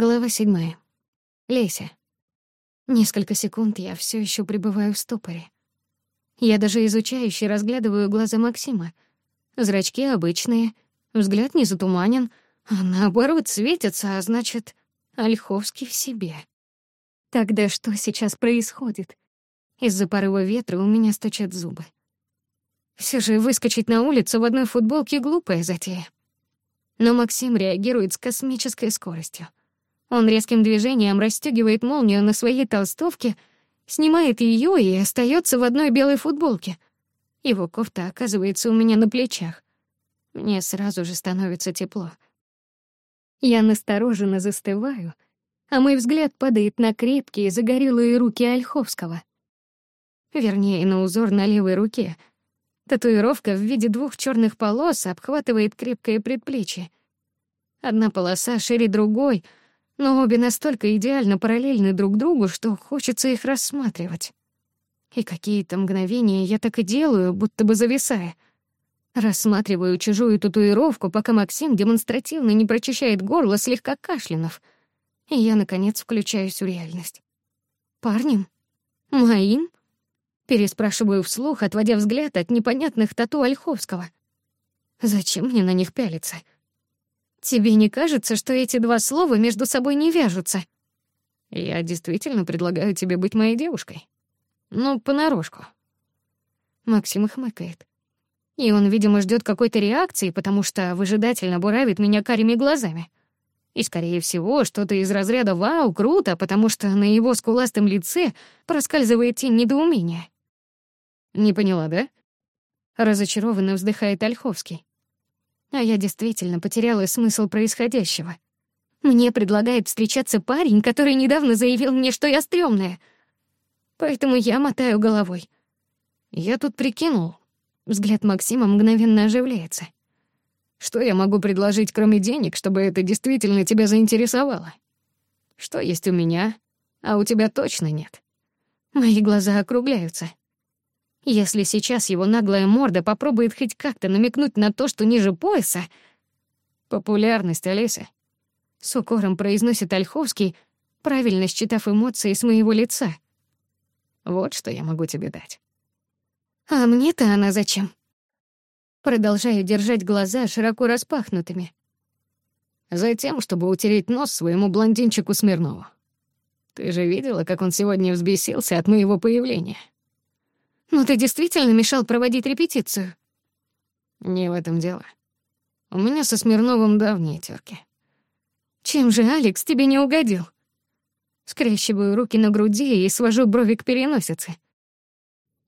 Глава седьмая. Леся. Несколько секунд я все еще пребываю в ступоре. Я даже изучающе разглядываю глаза Максима. Зрачки обычные, взгляд не затуманен, а наоборот светится, а значит, Ольховский в себе. Тогда что сейчас происходит? Из-за порыва ветра у меня стучат зубы. Все же выскочить на улицу в одной футболке — глупая затея. Но Максим реагирует с космической скоростью. Он резким движением расстегивает молнию на своей толстовке, снимает ее и остается в одной белой футболке. Его кофта оказывается у меня на плечах. Мне сразу же становится тепло. Я настороженно застываю, а мой взгляд падает на крепкие, загорелые руки Ольховского. Вернее, на узор на левой руке. Татуировка в виде двух черных полос обхватывает крепкое предплечье. Одна полоса шире другой — но обе настолько идеально параллельны друг другу, что хочется их рассматривать. И какие-то мгновения я так и делаю, будто бы зависая. Рассматриваю чужую татуировку, пока Максим демонстративно не прочищает горло, слегка кашлянув. И я, наконец, включаюсь в реальность. «Парнем? Моим?» Переспрашиваю вслух, отводя взгляд от непонятных тату Ольховского. «Зачем мне на них пялиться?» Тебе не кажется, что эти два слова между собой не вяжутся? Я действительно предлагаю тебе быть моей девушкой. Ну, понарошку. Максим хмыкает. И он, видимо, ждет какой-то реакции, потому что выжидательно буравит меня карими глазами. И, скорее всего, что-то из разряда «Вау, круто!», потому что на его скуластом лице проскальзывает тень недоумения. «Не поняла, да?» Разочарованно вздыхает Ольховский а я действительно потеряла смысл происходящего. Мне предлагает встречаться парень, который недавно заявил мне, что я стрёмная. Поэтому я мотаю головой. Я тут прикинул. Взгляд Максима мгновенно оживляется. Что я могу предложить, кроме денег, чтобы это действительно тебя заинтересовало? Что есть у меня, а у тебя точно нет. Мои глаза округляются. Если сейчас его наглая морда попробует хоть как-то намекнуть на то, что ниже пояса... «Популярность, Олеся», — с укором произносит Ольховский, правильно считав эмоции с моего лица. «Вот что я могу тебе дать». «А мне-то она зачем?» Продолжаю держать глаза широко распахнутыми. «Затем, чтобы утереть нос своему блондинчику Смирнову. Ты же видела, как он сегодня взбесился от моего появления?» Но ну, ты действительно мешал проводить репетицию. Не в этом дело. У меня со Смирновым давние терки. Чем же Алекс тебе не угодил? Скрещиваю руки на груди и свожу брови к переносице.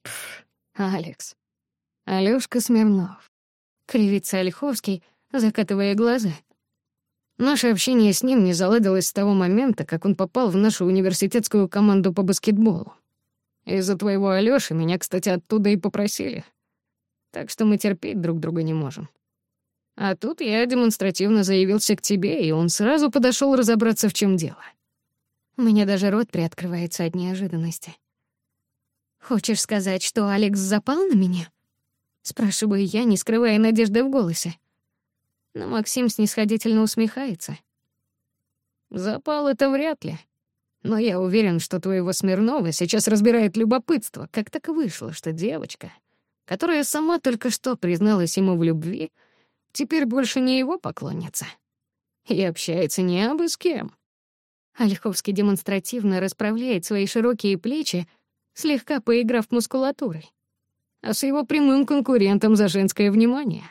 Пф, Алекс. Алёшка Смирнов. Кривится Ольховский, закатывая глаза. Наше общение с ним не заладилось с того момента, как он попал в нашу университетскую команду по баскетболу. Из-за твоего Алёши меня, кстати, оттуда и попросили. Так что мы терпеть друг друга не можем. А тут я демонстративно заявился к тебе, и он сразу подошёл разобраться, в чём дело. Мне даже рот приоткрывается от неожиданности. «Хочешь сказать, что Алекс запал на меня?» Спрашиваю я, не скрывая надежды в голосе. Но Максим снисходительно усмехается. «Запал — это вряд ли», но я уверен, что твоего Смирнова сейчас разбирает любопытство, как так вышло, что девочка, которая сама только что призналась ему в любви, теперь больше не его поклонница и общается не абы с кем. Ольховский демонстративно расправляет свои широкие плечи, слегка поиграв мускулатурой. А с его прямым конкурентом за женское внимание.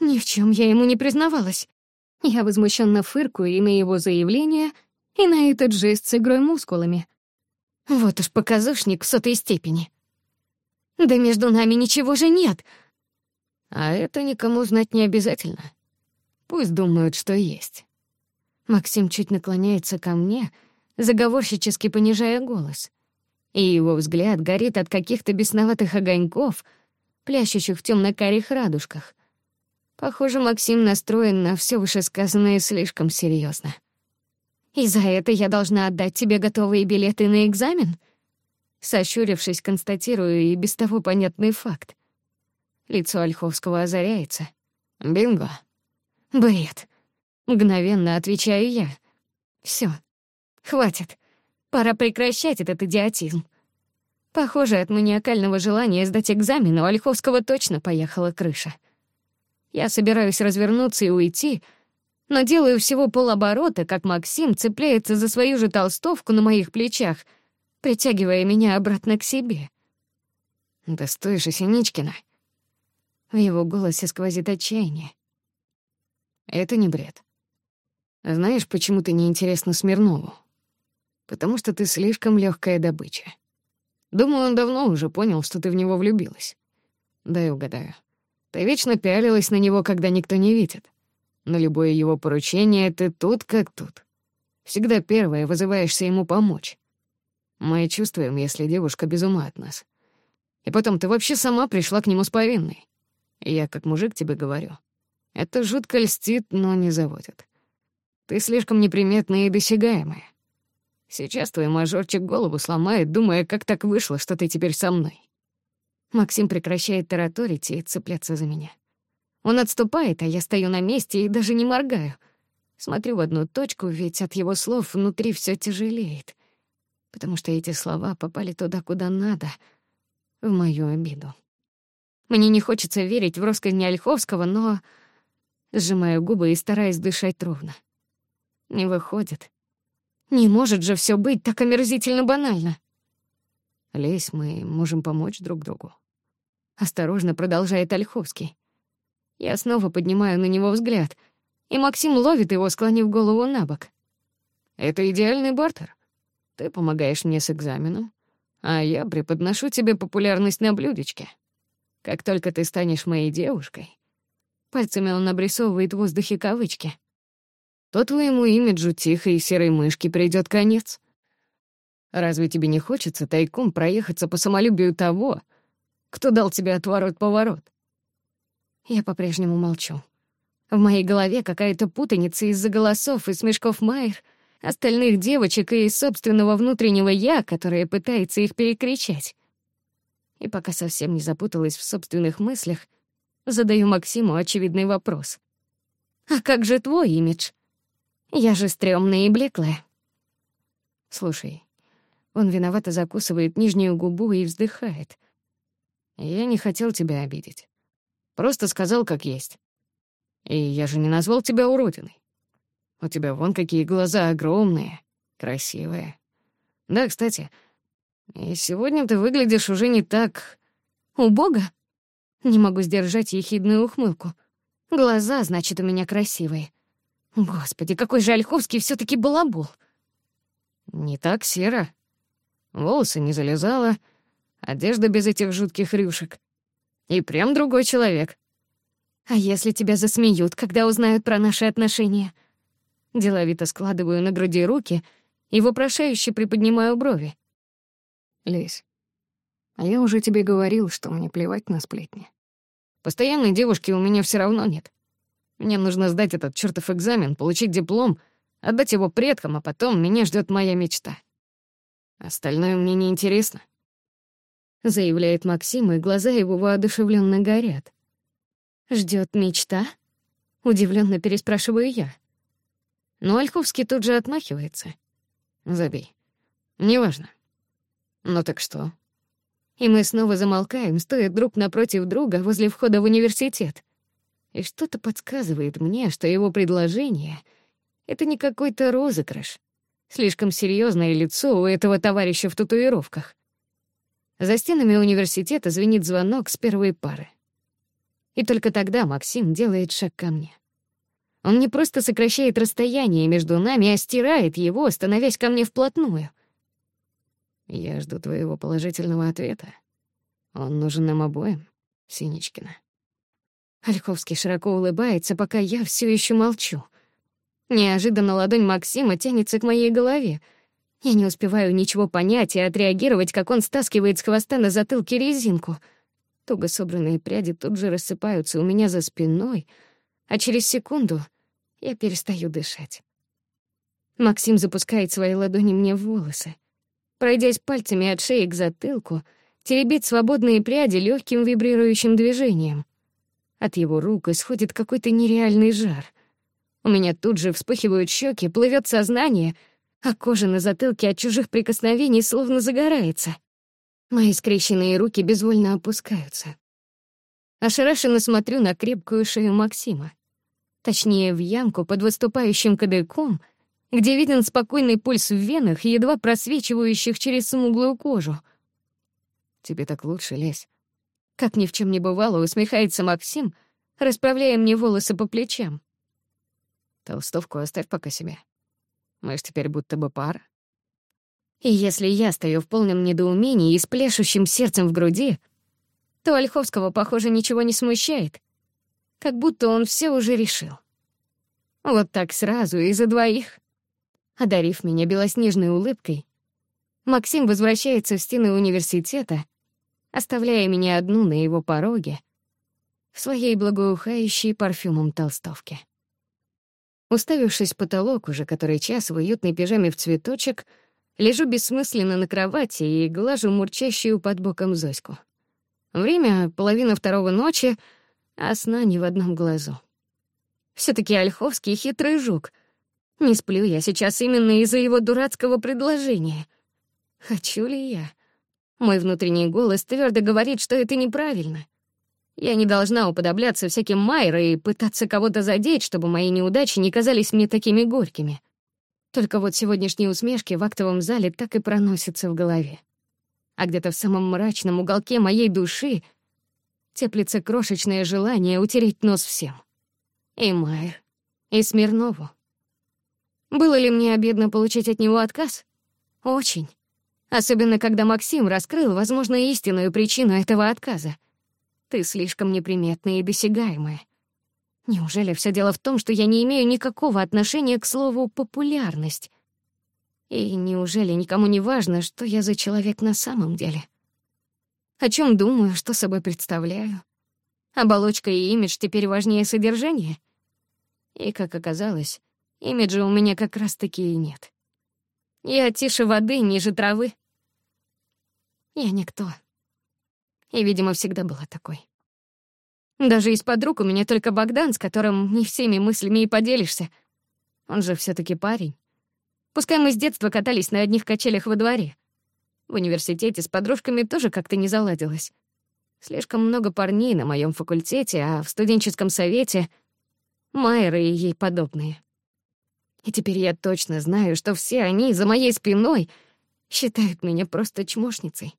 Ни в чем я ему не признавалась. Я возмущенно фыркаю и на его заявления и на этот жест с игрой мускулами. Вот уж показушник в сотой степени. Да между нами ничего же нет. А это никому знать не обязательно. Пусть думают, что есть. Максим чуть наклоняется ко мне, заговорщически понижая голос. И его взгляд горит от каких-то бесноватых огоньков, плящущих в тёмно-карих радужках. Похоже, Максим настроен на всё вышесказанное слишком серьёзно. И за это я должна отдать тебе готовые билеты на экзамен? Сощурившись, констатирую и без того понятный факт. Лицо Ольховского озаряется. Бинго. Бред. Мгновенно отвечаю я. Все, хватит. Пора прекращать этот идиотизм. Похоже, от маниакального желания сдать экзамен у Ольховского но делаю всего полоборота, как Максим цепляется за свою же толстовку на моих плечах, притягивая меня обратно к себе. «Да стой же, Синичкина!» В его голосе сквозит отчаяние. «Это не бред. Знаешь, почему ты неинтересна Смирнову? Потому что ты слишком легкая добыча. Думаю, он давно уже понял, что ты в него влюбилась. Да и угадаю. Ты вечно пялилась на него, когда никто не видит. На любое его поручение — это тут как тут. Всегда первое вызываешься ему помочь. Мы чувствуем, если девушка без ума от нас. И потом, ты вообще сама пришла к нему с повинной. Я как мужик тебе говорю. Это жутко льстит, но не заводит. Ты слишком неприметная и досягаемая. Сейчас твой мажорчик голову сломает, думая, как так вышло, что ты теперь со мной. Максим прекращает тараторить и цепляться за меня. Он отступает, а я стою на месте и даже не моргаю. Смотрю в одну точку, ведь от его слов внутри всё тяжелеет. Потому что эти слова попали туда, куда надо, в мою обиду. Мне не хочется верить в россказни Ольховского, но... Сжимаю губы и стараюсь дышать ровно. Не выходит. Не может же всё быть так омерзительно банально. Лесь, мы можем помочь друг другу. Осторожно продолжает Ольховский. Я снова поднимаю на него взгляд, и Максим ловит его, склонив голову на бок. «Это идеальный бартер. Ты помогаешь мне с экзаменом, а я преподношу тебе популярность на блюдечке. Как только ты станешь моей девушкой...» Пальцами он обрисовывает в воздухе кавычки. «То твоему имиджу тихой серой мышки придет конец. Разве тебе не хочется тайком проехаться по самолюбию того, кто дал тебе отворот-поворот?» Я по-прежнему молчу. В моей голове какая-то путаница из-за голосов и смешков Майер, остальных девочек и собственного внутреннего «я», которое пытается их перекричать. И пока совсем не запуталась в собственных мыслях, задаю Максиму очевидный вопрос. «А как же твой имидж? Я же стрёмная и блеклая». «Слушай, он виновато закусывает нижнюю губу и вздыхает. Я не хотел тебя обидеть. Просто сказал, как есть. И я же не назвал тебя уродиной. У тебя вон какие глаза огромные, красивые. Да, кстати, и сегодня ты выглядишь уже не так... Убого? Не могу сдержать ехидную ухмылку. Глаза, значит, у меня красивые. Господи, какой же Ольховский все таки балабул. Не так серо. Волосы не залезала, одежда без этих жутких рюшек. И прям другой человек. А если тебя засмеют, когда узнают про наши отношения? Деловито складываю на груди руки и вопрошающе приподнимаю брови. Лис, а я уже тебе говорил, что мне плевать на сплетни. Постоянной девушки у меня все равно нет. Мне нужно сдать этот чёртов экзамен, получить диплом, отдать его предкам, а потом меня ждёт моя мечта. Остальное мне не интересно заявляет Максим, и глаза его воодушевленно горят. Ждет мечта? Удивленно переспрашиваю я. Но Ольховский тут же отмахивается. Забей. Неважно. Ну так что? И мы снова замолкаем, стоя друг напротив друга возле входа в университет. И что-то подсказывает мне, что его предложение — это не какой-то розыгрыш. Слишком серьезное лицо у этого товарища в татуировках. За стенами университета звенит звонок с первой пары. И только тогда Максим делает шаг ко мне. Он не просто сокращает расстояние между нами, а стирает его, становясь ко мне вплотную. Я жду твоего положительного ответа. Он нужен нам обоим, Синичкина. Ольховский широко улыбается, пока я все еще молчу. Неожиданно ладонь Максима тянется к моей голове — я не успеваю ничего понять и отреагировать, как он стаскивает с хвоста на затылке резинку. Туго собранные пряди тут же рассыпаются у меня за спиной, а через секунду я перестаю дышать. Максим запускает свои ладони мне в волосы. Пройдясь пальцами от шеи к затылку, теребит свободные пряди легким вибрирующим движением. От его рук исходит какой-то нереальный жар. У меня тут же вспыхивают щеки, плывет сознание — а кожа на затылке от чужих прикосновений словно загорается. Мои скрещенные руки безвольно опускаются. Ошарашенно смотрю на крепкую шею Максима. Точнее, в ямку под выступающим кадыком, где виден спокойный пульс в венах, едва просвечивающих через смуглую кожу. «Тебе так лучше, лезь». Как ни в чем не бывало, усмехается Максим, расправляя мне волосы по плечам. Толстовку оставь пока себе. Мы Мы Может, теперь будто бы пара? И если я стою в полном недоумении и с плешущим сердцем в груди, то Ольховского, похоже, ничего не смущает. Как будто он все уже решил. Вот так сразу и за двоих. Одарив меня белоснежной улыбкой, Максим возвращается в стены университета, оставляя меня одну на его пороге в своей благоухающей парфюмом толстовке. Уставившись в потолок, уже который час в уютной пижаме в цветочек, лежу бессмысленно на кровати и глажу мурчащую под боком Зоську. Время — половина второго ночи, а сна ни в одном глазу. все таки Ольховский — хитрый жук. Не сплю я сейчас именно из-за его дурацкого предложения. Хочу ли я? Мой внутренний голос твердо говорит, что это неправильно. Я не должна уподобляться всяким Майра и пытаться кого-то задеть, чтобы мои неудачи не казались мне такими горькими. Только вот сегодняшние усмешки в актовом зале так и проносятся в голове. А где-то в самом мрачном уголке моей души теплится крошечное желание утереть нос всем. И Майр, и Смирнову. Было ли мне обидно получить от него отказ? Очень. Особенно, когда Максим раскрыл, возможно, истинную причину этого отказа. Ты слишком неприметная и досягаемая. Неужели все дело в том, что я не имею никакого отношения к слову «популярность»? И неужели никому не важно, что я за человек на самом деле? О чем думаю, что собой представляю? Оболочка и имидж теперь важнее содержания? И, как оказалось, имиджа у меня как раз-таки и нет. Я тише воды, ниже травы. Я никто и, видимо, всегда была такой. Даже из подруг у меня только Богдан, с которым не всеми мыслями и поделишься. Он же все таки парень. Пускай мы с детства катались на одних качелях во дворе. В университете с подружками тоже как-то не заладилось. Слишком много парней на моем факультете, а в студенческом совете — Майеры и ей подобные. И теперь я точно знаю, что все они за моей спиной считают меня просто чмошницей.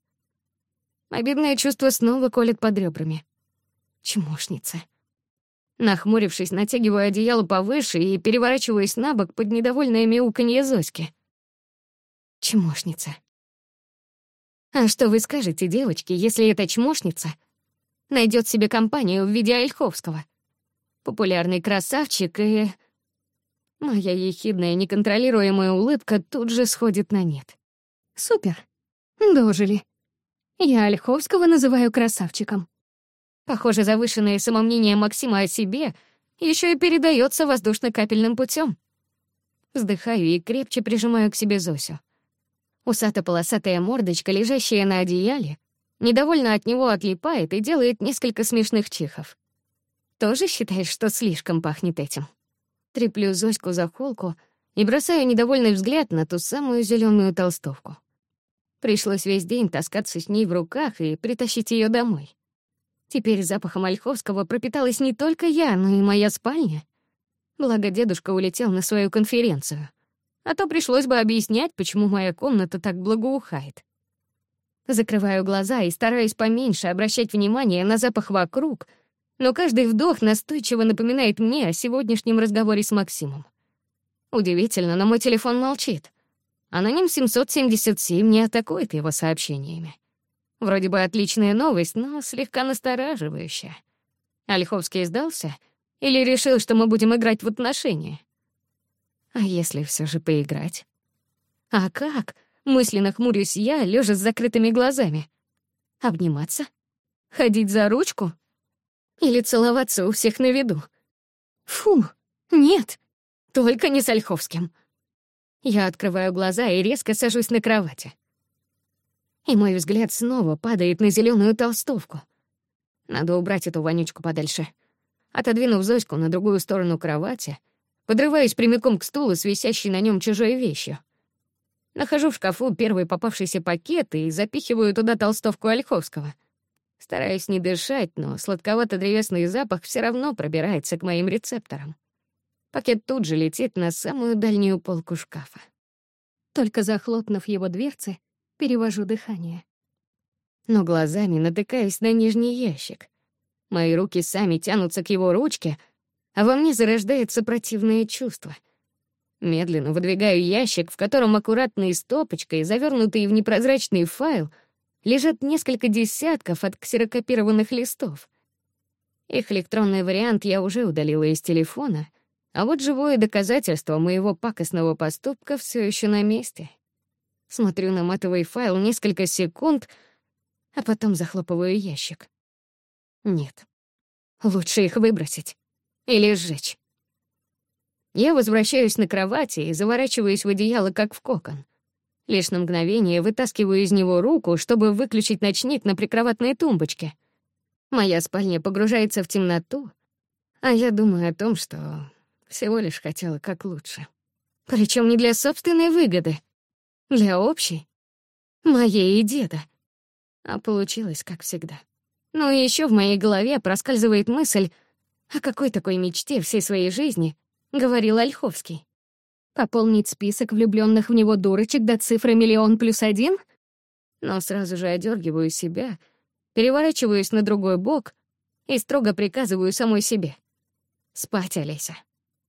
Обидное чувство снова колет под ребрами. Чмошница. Нахмурившись, натягиваю одеяло повыше и переворачиваясь на бок под недовольное мяуканье Зоськи. Чмошница. А что вы скажете, девочки, если эта чмошница найдет себе компанию в виде Ольховского? Популярный красавчик и... Моя ехидная неконтролируемая улыбка тут же сходит на нет. Супер. Дожили. Я Ольховского называю красавчиком. Похоже, завышенное самомнение Максима о себе еще и передается воздушно-капельным путем. Вздыхаю и крепче прижимаю к себе Зосю. Усато-полосатая мордочка, лежащая на одеяле, недовольно от него отлипает и делает несколько смешных чихов. Тоже считаешь, что слишком пахнет этим? Треплю Зоську за холку и бросаю недовольный взгляд на ту самую зеленую толстовку. Пришлось весь день таскаться с ней в руках и притащить ее домой. Теперь запахом Ольховского пропиталась не только я, но и моя спальня. Благо дедушка улетел на свою конференцию. А то пришлось бы объяснять, почему моя комната так благоухает. Закрываю глаза и стараюсь поменьше обращать внимание на запах вокруг, но каждый вдох настойчиво напоминает мне о сегодняшнем разговоре с Максимом. Удивительно, но мой телефон молчит. Аноним 777 не атакует его сообщениями. Вроде бы отличная новость, но слегка настораживающая. Ольховский сдался или решил, что мы будем играть в отношения? А если все же поиграть? А как? Мысленно хмурюсь я, лежа с закрытыми глазами. Обниматься? Ходить за ручку? Или целоваться у всех на виду? Фу, нет, только не с Ольховским. Я открываю глаза и резко сажусь на кровати. И мой взгляд снова падает на зеленую толстовку. Надо убрать эту вонючку подальше. Отодвинув Зоську на другую сторону кровати, подрываюсь прямиком к стулу с висящей на нем чужой вещью. Нахожу в шкафу первый попавшийся пакет и запихиваю туда толстовку Ольховского. Стараюсь не дышать, но сладковато-древесный запах все равно пробирается к моим рецепторам. Пакет тут же летит на самую дальнюю полку шкафа. Только захлопнув его дверцы, перевожу дыхание. Но глазами натыкаюсь на нижний ящик. Мои руки сами тянутся к его ручке, а во мне зарождается противное чувство. Медленно выдвигаю ящик, в котором аккуратной стопочкой, завернутые в непрозрачный файл, лежат несколько десятков от ксерокопированных листов. Их электронный вариант я уже удалила из телефона, а вот живое доказательство моего пакостного поступка все еще на месте. Смотрю на матовый файл несколько секунд, а потом захлопываю ящик. Нет. Лучше их выбросить. Или сжечь. Я возвращаюсь на кровати и заворачиваюсь в одеяло, как в кокон. Лишь на мгновение вытаскиваю из него руку, чтобы выключить ночник на прикроватной тумбочке. Моя спальня погружается в темноту, а я думаю о том, что всего лишь хотела как лучше. Причем не для собственной выгоды, для общей, моей и деда. А получилось, как всегда. Ну и еще в моей голове проскальзывает мысль, о какой такой мечте всей своей жизни говорил Ольховский. Пополнить список влюбленных в него дурочек до цифры миллион плюс один? Но сразу же одергиваю себя, переворачиваюсь на другой бок и строго приказываю самой себе. Спать, Олеся.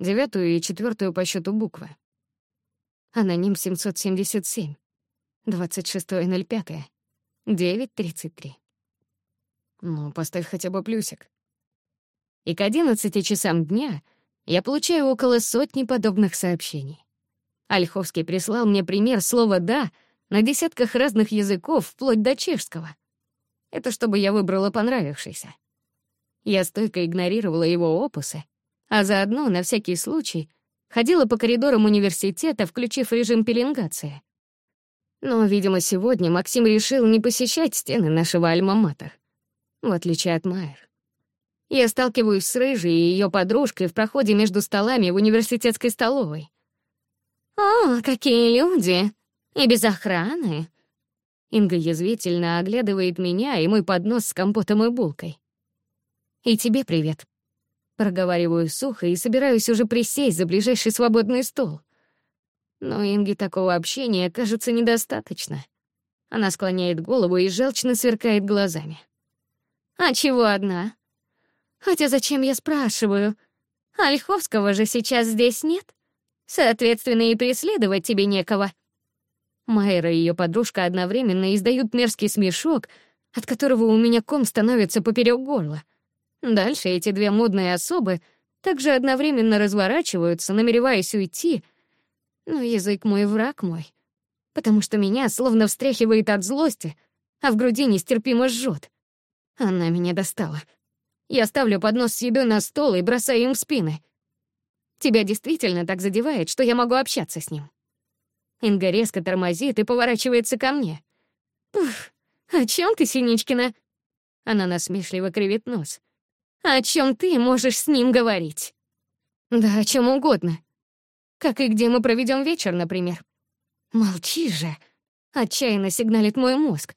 девятую и четвертую по счету буквы. Аноним 777, 26.05, 9.33. Ну, поставь хотя бы плюсик. И к 11 часам дня я получаю около сотни подобных сообщений. Ольховский прислал мне пример слова «да» на десятках разных языков, вплоть до чешского. Это чтобы я выбрала понравившийся. Я стойко игнорировала его опусы, а заодно, на всякий случай, ходила по коридорам университета, включив режим пеленгации. Но, видимо, сегодня Максим решил не посещать стены нашего альма-матер, в отличие от Майер. Я сталкиваюсь с Рыжей и ее подружкой в проходе между столами в университетской столовой. «О, какие люди! И без охраны!» Инга язвительно оглядывает меня и мой поднос с компотом и булкой. «И тебе привет», Проговариваю сухо и собираюсь уже присесть за ближайший свободный стол. Но Инге такого общения, кажется, недостаточно. Она склоняет голову и жалчно сверкает глазами. «А чего одна? Хотя зачем я спрашиваю? Ольховского же сейчас здесь нет. Соответственно, и преследовать тебе некого». Майра и ее подружка одновременно издают мерзкий смешок, от которого у меня ком становится поперек горла. Дальше эти две модные особы также одновременно разворачиваются, намереваясь уйти. Но язык мой враг мой, потому что меня словно встряхивает от злости, а в груди нестерпимо жжет. Она меня достала. Я ставлю поднос с едой на стол и бросаю им в спины. Тебя действительно так задевает, что я могу общаться с ним. Инга резко тормозит и поворачивается ко мне. «Пф, о чем ты, Синичкина?» Она насмешливо кривит нос о чем ты можешь с ним говорить? Да о чем угодно. Как и где мы проведем вечер, например. Молчи же. Отчаянно сигналит мой мозг.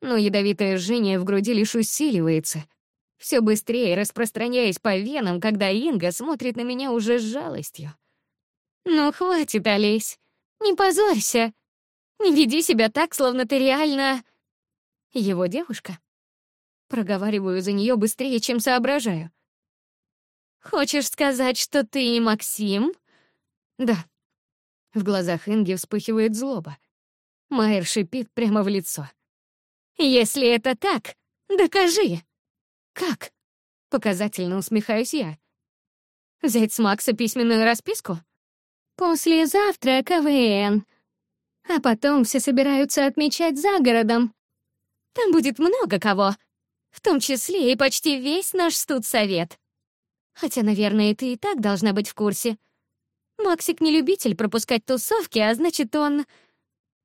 Но ядовитое жжение в груди лишь усиливается. Все быстрее распространяясь по венам, когда Инга смотрит на меня уже с жалостью. «Ну, хватит, Олесь. Не позорься. Не веди себя так, словно ты реально...» Его девушка. Проговариваю за нее быстрее, чем соображаю. «Хочешь сказать, что ты и Максим?» «Да». В глазах Инги вспыхивает злоба. Майер шипит прямо в лицо. «Если это так, докажи!» «Как?» — показательно усмехаюсь я. «Взять с Макса письменную расписку?» «Послезавтра КВН. А потом все собираются отмечать за городом. Там будет много кого, в том числе и почти весь наш студсовет. Хотя, наверное, ты и так должна быть в курсе. Максик не любитель пропускать тусовки, а значит, он...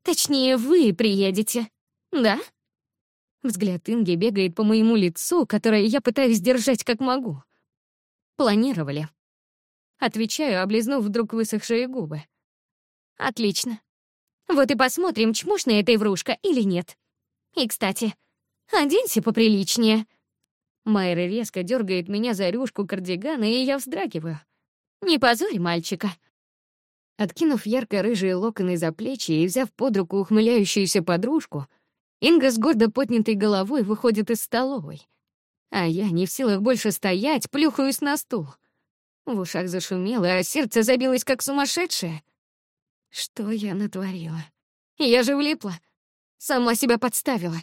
Точнее, вы приедете, да? Взгляд Инги бегает по моему лицу, которое я пытаюсь держать как могу. Планировали. Отвечаю, облизнув вдруг высохшие губы. Отлично. Вот и посмотрим, чмошная эта врушка или нет. И, кстати, «Одень себе поприличнее». Майра резко дергает меня за рюшку кардигана, и я вздрагиваю. «Не позорь мальчика». Откинув ярко-рыжие локоны за плечи и взяв под руку ухмыляющуюся подружку, Инга с гордо поднятой головой выходит из столовой. А я, не в силах больше стоять, плюхаюсь на стул. В ушах зашумело, а сердце забилось как сумасшедшее. Что я натворила? Я же влипла. Сама себя подставила.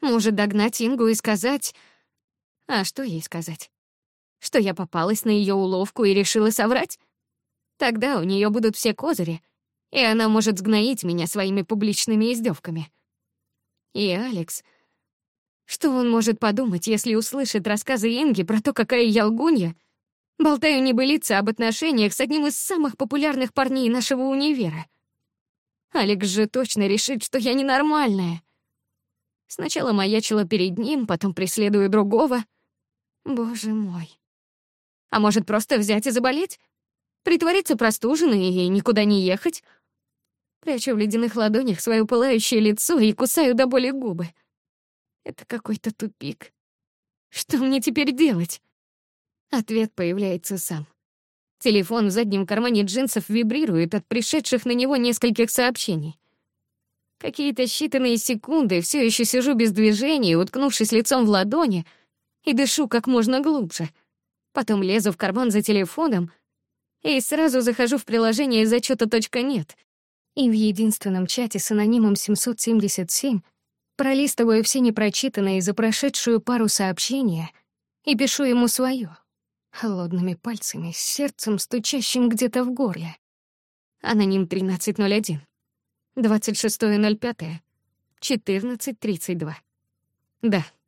Может догнать Ингу и сказать... А что ей сказать? Что я попалась на ее уловку и решила соврать? Тогда у нее будут все козыри, и она может сгноить меня своими публичными издевками. И Алекс... Что он может подумать, если услышит рассказы Инги про то, какая я лгунья? Болтаю небылица об отношениях с одним из самых популярных парней нашего универа. Алекс же точно решит, что я ненормальная. Сначала маячила перед ним, потом преследую другого. Боже мой. А может, просто взять и заболеть? Притвориться простуженной и никуда не ехать? Прячу в ледяных ладонях свое пылающее лицо и кусаю до боли губы. Это какой-то тупик. Что мне теперь делать? Ответ появляется сам. Телефон в заднем кармане джинсов вибрирует от пришедших на него нескольких сообщений. Какие-то считанные секунды все еще сижу без движения, уткнувшись лицом в ладони, и дышу как можно глубже. Потом лезу в карман за телефоном и сразу захожу в приложение из .нет. И в единственном чате с анонимом 777 пролистываю все непрочитанные за прошедшую пару сообщения и пишу ему свое холодными пальцами, с сердцем, стучащим где-то в горле. Аноним 1301. 26.05, 14.32. Да.